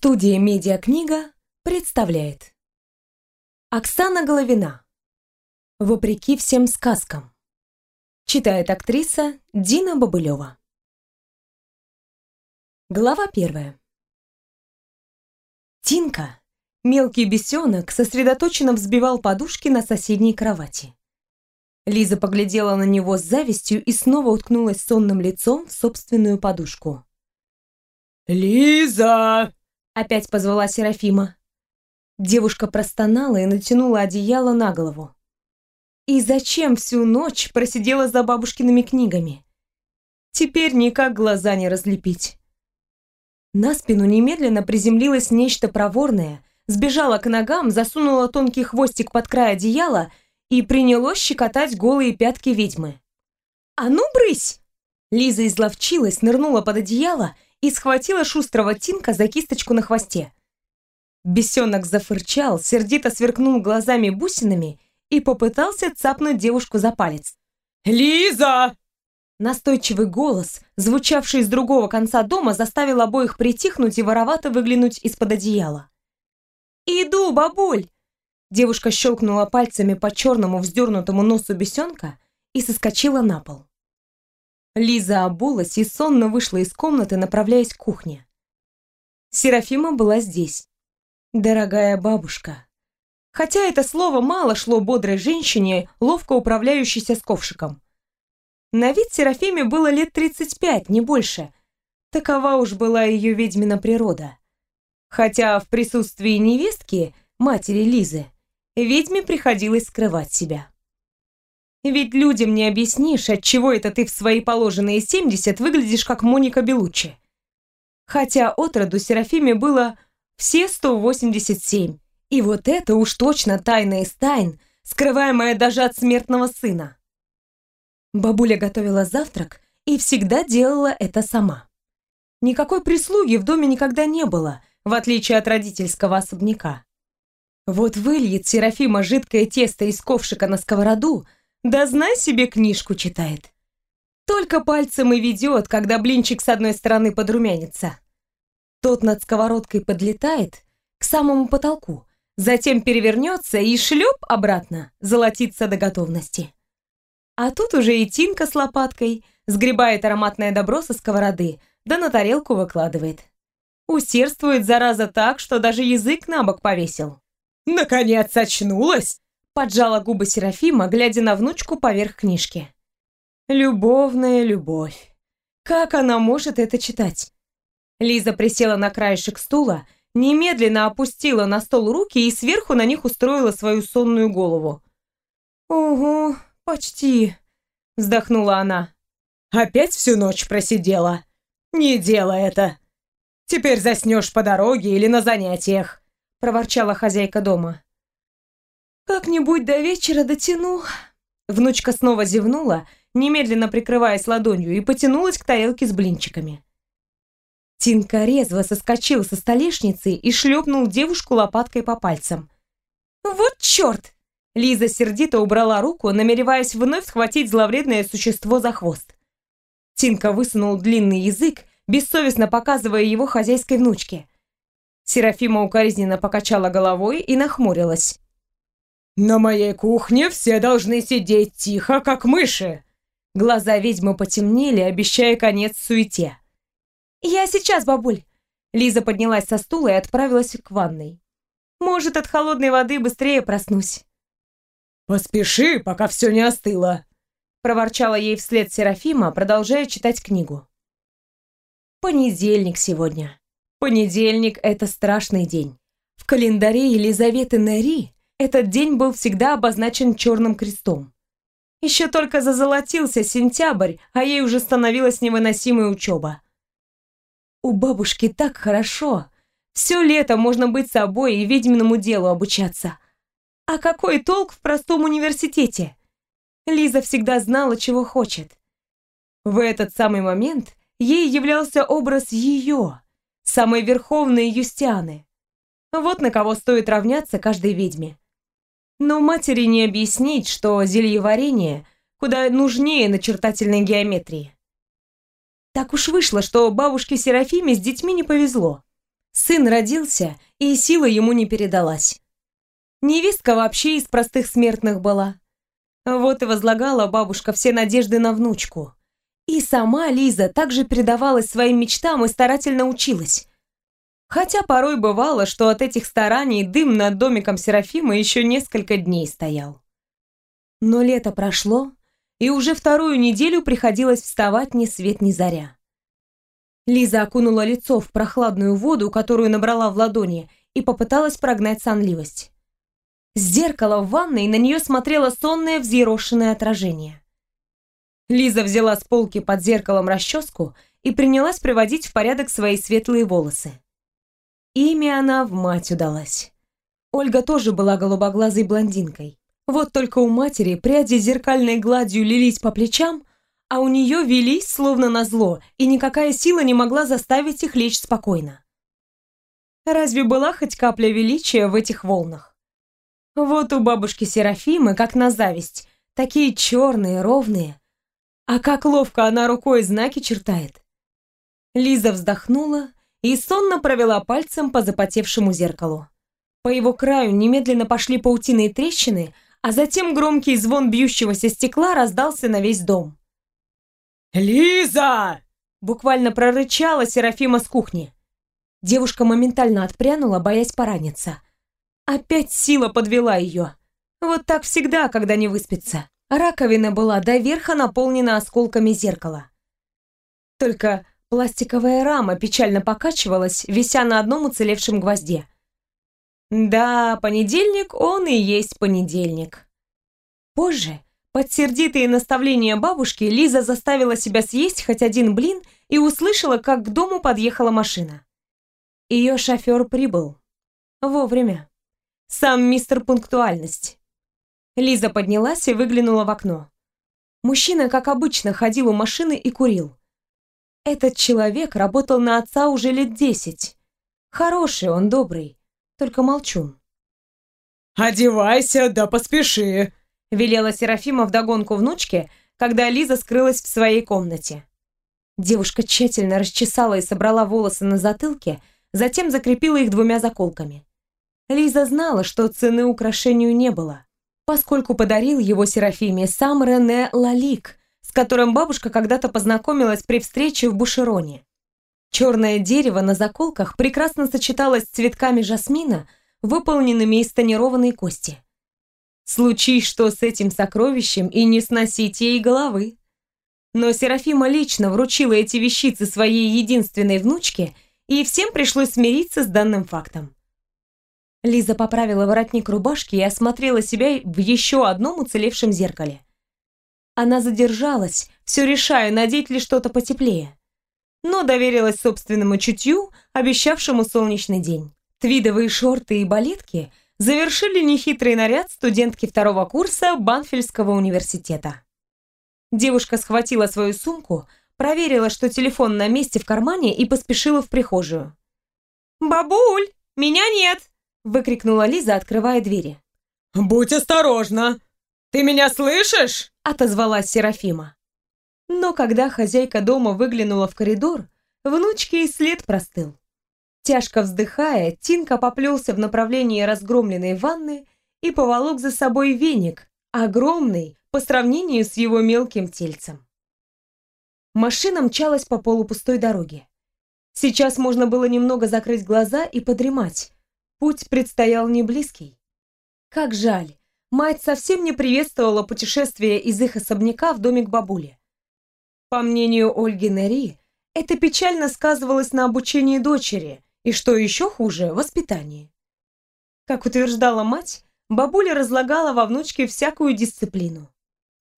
Студия «Медиакнига» представляет Оксана Головина «Вопреки всем сказкам» Читает актриса Дина Бобылева Глава первая Тинка, мелкий бесенок, сосредоточенно взбивал подушки на соседней кровати. Лиза поглядела на него с завистью и снова уткнулась сонным лицом в собственную подушку. «Лиза!» Опять позвала Серафима. Девушка простонала и натянула одеяло на голову. И зачем всю ночь просидела за бабушкиными книгами? Теперь никак глаза не разлепить. На спину немедленно приземлилось нечто проворное, сбежала к ногам, засунула тонкий хвостик под край одеяла и принялось щекотать голые пятки ведьмы. «А ну, брысь!» Лиза изловчилась, нырнула под одеяло и схватила шустрого Тинка за кисточку на хвосте. Бесенок зафырчал, сердито сверкнул глазами-бусинами и попытался цапнуть девушку за палец. «Лиза!» Настойчивый голос, звучавший с другого конца дома, заставил обоих притихнуть и воровато выглянуть из-под одеяла. «Иду, бабуль!» Девушка щелкнула пальцами по черному вздернутому носу бесенка и соскочила на пол. Лиза обулась и сонно вышла из комнаты, направляясь к кухне. Серафима была здесь. Дорогая бабушка. Хотя это слово мало шло бодрой женщине, ловко управляющейся с ковшиком. На вид Серафиме было лет 35, не больше. Такова уж была ее ведьмина природа. Хотя в присутствии невестки, матери Лизы, ведьме приходилось скрывать себя. Ведь людям не объяснишь, от чего это ты в свои положенные 70 выглядишь как Моника Белуччи. Хотя от роду Серафиме было все 187. И вот это уж точно тайна из тайн, скрываемая даже от смертного сына. Бабуля готовила завтрак и всегда делала это сама. Никакой прислуги в доме никогда не было, в отличие от родительского особняка. Вот выльет Серафима жидкое тесто из ковшика на сковороду, да знай себе книжку читает. Только пальцем и ведет, когда блинчик с одной стороны подрумянится. Тот над сковородкой подлетает к самому потолку, затем перевернется и шлеп обратно, золотится до готовности. А тут уже и Тинка с лопаткой сгребает ароматное добро со сковороды, да на тарелку выкладывает. Усердствует зараза так, что даже язык на бок повесил. «Наконец очнулась!» Поджала губы Серафима, глядя на внучку поверх книжки. Любовная любовь. Как она может это читать? Лиза присела на краешек стула, немедленно опустила на стол руки и сверху на них устроила свою сонную голову. «Ого, почти», — вздохнула она. «Опять всю ночь просидела? Не делай это. Теперь заснешь по дороге или на занятиях», — проворчала хозяйка дома. «Как-нибудь до вечера дотяну». Внучка снова зевнула, немедленно прикрываясь ладонью, и потянулась к тарелке с блинчиками. Тинка резво соскочил со столешницы и шлепнул девушку лопаткой по пальцам. «Вот черт!» Лиза сердито убрала руку, намереваясь вновь схватить зловредное существо за хвост. Тинка высунул длинный язык, бессовестно показывая его хозяйской внучке. Серафима укоризненно покачала головой и нахмурилась. «На моей кухне все должны сидеть тихо, как мыши!» Глаза ведьмы потемнели, обещая конец суете. «Я сейчас, бабуль!» Лиза поднялась со стула и отправилась к ванной. «Может, от холодной воды быстрее проснусь». «Поспеши, пока все не остыло!» проворчала ей вслед Серафима, продолжая читать книгу. Понедельник сегодня. Понедельник — это страшный день. В календаре Елизаветы Нери этот день был всегда обозначен черным крестом. Еще только зазолотился сентябрь, а ей уже становилась невыносимая учеба. У бабушки так хорошо. Все лето можно быть собой и ведьминому делу обучаться. А какой толк в простом университете? Лиза всегда знала, чего хочет. В этот самый момент ей являлся образ ее, самой верховной Юстианы. Вот на кого стоит равняться каждой ведьме. Но матери не объяснить, что зельеварение куда нужнее начертательной геометрии. Так уж вышло, что бабушке Серафиме с детьми не повезло. Сын родился, и сила ему не передалась. Невестка вообще из простых смертных была. Вот и возлагала бабушка все надежды на внучку. И сама Лиза также передавалась своим мечтам и старательно училась. Хотя порой бывало, что от этих стараний дым над домиком Серафима еще несколько дней стоял. Но лето прошло, и уже вторую неделю приходилось вставать ни свет ни заря. Лиза окунула лицо в прохладную воду, которую набрала в ладони, и попыталась прогнать сонливость. С зеркала в ванной на нее смотрело сонное взъерошенное отражение. Лиза взяла с полки под зеркалом расческу и принялась приводить в порядок свои светлые волосы. Имя она в мать удалась. Ольга тоже была голубоглазой блондинкой. Вот только у матери пряди зеркальной гладью лились по плечам, а у нее велись словно назло, и никакая сила не могла заставить их лечь спокойно. Разве была хоть капля величия в этих волнах? Вот у бабушки Серафимы, как на зависть, такие черные, ровные. А как ловко она рукой знаки чертает. Лиза вздохнула и сонно провела пальцем по запотевшему зеркалу. По его краю немедленно пошли паутиные трещины, а затем громкий звон бьющегося стекла раздался на весь дом. «Лиза!» — буквально прорычала Серафима с кухни. Девушка моментально отпрянула, боясь пораниться. Опять сила подвела ее. Вот так всегда, когда не выспится. Раковина была до верха наполнена осколками зеркала. Только пластиковая рама печально покачивалась, вися на одном уцелевшем гвозде. Да, понедельник он и есть понедельник. Позже, под сердитые наставления бабушки, Лиза заставила себя съесть хоть один блин и услышала, как к дому подъехала машина. Ее шофер прибыл. Вовремя. Сам мистер Пунктуальность. Лиза поднялась и выглянула в окно. Мужчина, как обычно, ходил у машины и курил. Этот человек работал на отца уже лет десять. Хороший он, добрый только молчун. «Одевайся, да поспеши!» — велела Серафима вдогонку внучке, когда Лиза скрылась в своей комнате. Девушка тщательно расчесала и собрала волосы на затылке, затем закрепила их двумя заколками. Лиза знала, что цены украшению не было, поскольку подарил его Серафиме сам Рене Лалик, с которым бабушка когда-то познакомилась при встрече в Бушероне. Черное дерево на заколках прекрасно сочеталось с цветками жасмина, выполненными из тонированной кости. Случись что с этим сокровищем, и не сносить ей головы. Но Серафима лично вручила эти вещицы своей единственной внучке, и всем пришлось смириться с данным фактом. Лиза поправила воротник рубашки и осмотрела себя в еще одном уцелевшем зеркале. Она задержалась, все решая, надеть ли что-то потеплее но доверилась собственному чутью, обещавшему солнечный день. Твидовые шорты и балетки завершили нехитрый наряд студентки второго курса Банфельского университета. Девушка схватила свою сумку, проверила, что телефон на месте в кармане и поспешила в прихожую. «Бабуль, меня нет!» – выкрикнула Лиза, открывая двери. «Будь осторожна! Ты меня слышишь?» – отозвалась Серафима. Но когда хозяйка дома выглянула в коридор, внучке и след простыл. Тяжко вздыхая, Тинка поплелся в направлении разгромленной ванны и поволок за собой веник, огромный по сравнению с его мелким тельцем. Машина мчалась по полупустой дороге. Сейчас можно было немного закрыть глаза и подремать. Путь предстоял не близкий. Как жаль, мать совсем не приветствовала путешествие из их особняка в домик бабули. По мнению Ольги Нери, это печально сказывалось на обучении дочери и, что еще хуже, воспитании. Как утверждала мать, бабуля разлагала во внучке всякую дисциплину.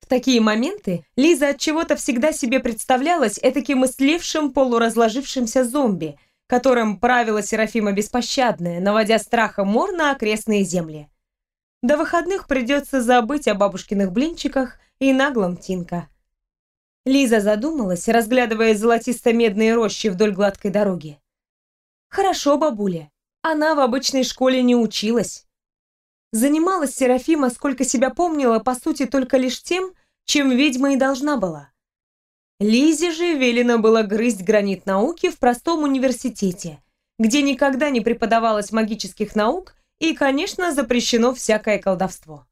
В такие моменты Лиза от чего-то всегда себе представлялась этаким истлевшим полуразложившимся зомби, которым правила Серафима Беспощадная, наводя страха мор на окрестные земли. До выходных придется забыть о бабушкиных блинчиках и наглом Тинка. Лиза задумалась, разглядывая золотисто-медные рощи вдоль гладкой дороги. Хорошо, бабуля. Она в обычной школе не училась. Занималась Серафима, сколько себя помнила, по сути, только лишь тем, чем ведьма и должна была. Лизе же велено было грызть гранит науки в простом университете, где никогда не преподавалось магических наук и, конечно, запрещено всякое колдовство.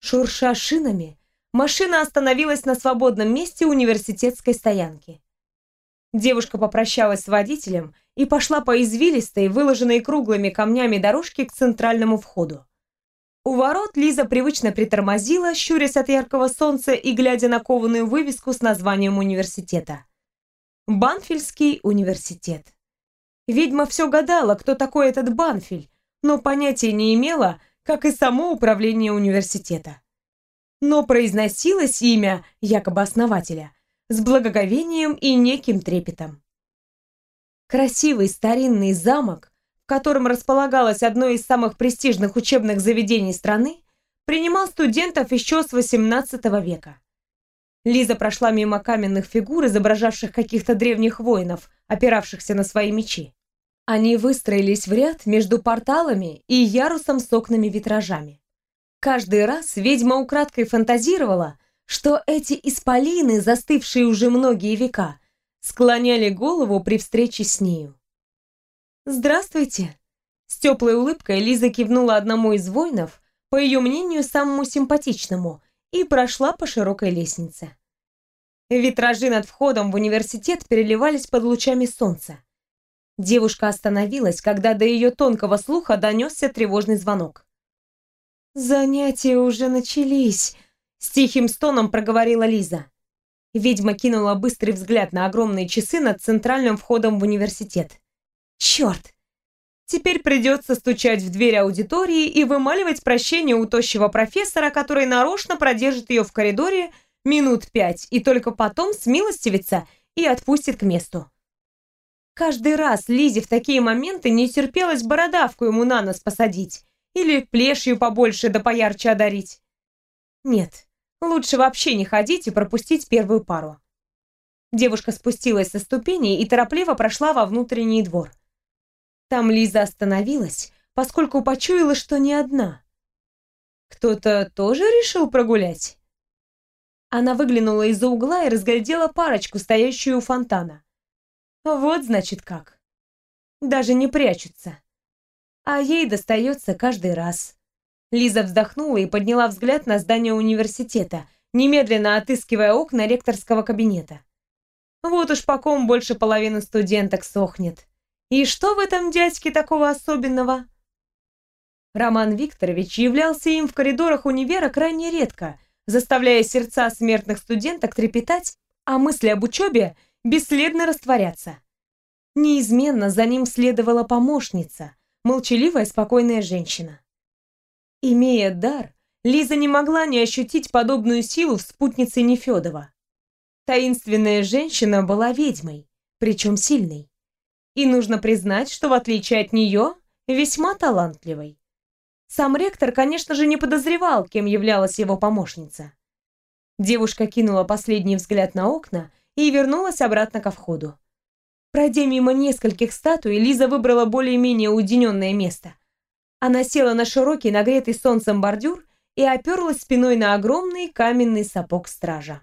Шурша шинами, машина остановилась на свободном месте университетской стоянки. Девушка попрощалась с водителем и пошла по извилистой, выложенной круглыми камнями дорожке к центральному входу. У ворот Лиза привычно притормозила, щурясь от яркого солнца и глядя на кованую вывеску с названием университета. Банфельский университет. Ведьма все гадала, кто такой этот Банфель, но понятия не имела, как и само управление университета. Но произносилось имя якобы основателя с благоговением и неким трепетом. Красивый старинный замок, в котором располагалось одно из самых престижных учебных заведений страны, принимал студентов еще с XVIII века. Лиза прошла мимо каменных фигур, изображавших каких-то древних воинов, опиравшихся на свои мечи. Они выстроились в ряд между порталами и ярусом с окнами-витражами. Каждый раз ведьма украдкой фантазировала, что эти исполины, застывшие уже многие века, склоняли голову при встрече с нею. «Здравствуйте!» С теплой улыбкой Лиза кивнула одному из воинов, по ее мнению, самому симпатичному, и прошла по широкой лестнице. Витражи над входом в университет переливались под лучами солнца. Девушка остановилась, когда до ее тонкого слуха донесся тревожный звонок. «Занятия уже начались», — с тихим стоном проговорила Лиза. Ведьма кинула быстрый взгляд на огромные часы над центральным входом в университет. «Черт! Теперь придется стучать в дверь аудитории и вымаливать прощение у тощего профессора, который нарочно продержит ее в коридоре минут пять и только потом смилостивится и отпустит к месту. Каждый раз Лизе в такие моменты не терпелось бородавку ему на нос посадить или плешью побольше да поярче одарить. Нет, лучше вообще не ходить и пропустить первую пару. Девушка спустилась со ступеней и торопливо прошла во внутренний двор. Там Лиза остановилась, поскольку почуяла, что не одна. Кто-то тоже решил прогулять? Она выглянула из-за угла и разглядела парочку, стоящую у фонтана. Вот значит как. Даже не прячутся. А ей достается каждый раз. Лиза вздохнула и подняла взгляд на здание университета, немедленно отыскивая окна ректорского кабинета. Вот уж по ком больше половины студенток сохнет. И что в этом дядьке такого особенного? Роман Викторович являлся им в коридорах универа крайне редко, заставляя сердца смертных студенток трепетать, а мысли об учебе бесследно растворяться. Неизменно за ним следовала помощница, молчаливая, спокойная женщина. Имея дар, Лиза не могла не ощутить подобную силу в спутнице Нефедова. Таинственная женщина была ведьмой, причем сильной. И нужно признать, что в отличие от нее, весьма талантливой. Сам ректор, конечно же, не подозревал, кем являлась его помощница. Девушка кинула последний взгляд на окна и вернулась обратно ко входу. Пройдя мимо нескольких статуй, Лиза выбрала более-менее уединенное место. Она села на широкий, нагретый солнцем бордюр и оперлась спиной на огромный каменный сапог стража.